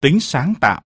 tính sáng tạo.